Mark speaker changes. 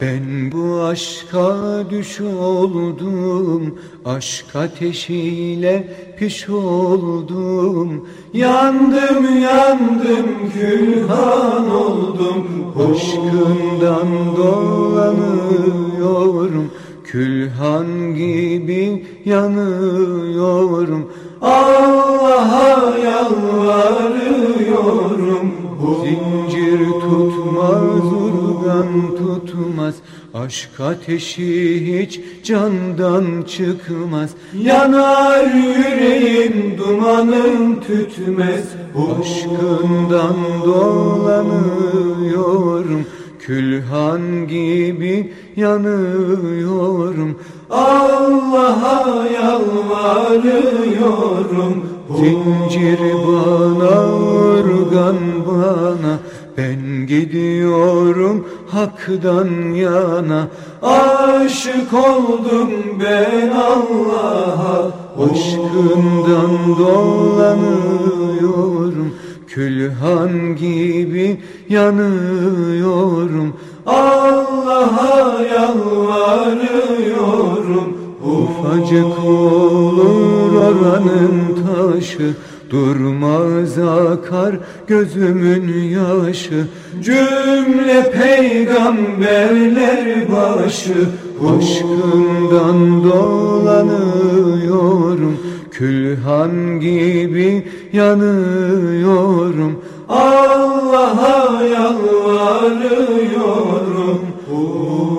Speaker 1: Ben bu aşka düş oldum, aşk ateşiyle piş oldum. Yandım yandım külhan oldum, aşkından dolanıyorum. Külhan gibi yanıyorum, Allah'a yalvarıyorum. Zincir tutmaz, urgan tutmaz Aşk ateşi hiç candan çıkmaz. Yanar yüreğim dumanın tütmez. Aşkından dolanıyorum Külhan gibi yanıyorum. Allah'a yalvarıyorum. Zincir bana, organ bana gidiyorum haktan yana. Aşık oldum ben Allah'a Aşkından dolanıyorum. Külhan gibi yanıyorum Allah'a yalvarıyorum. Ufacık olur oranın taşı Durmaz akar gözümün yaşı Cümle peygamberler başı. Aşkından dolanıyorum Külhan gibi yanıyorum. Allah'a yalvarıyorum. Oh.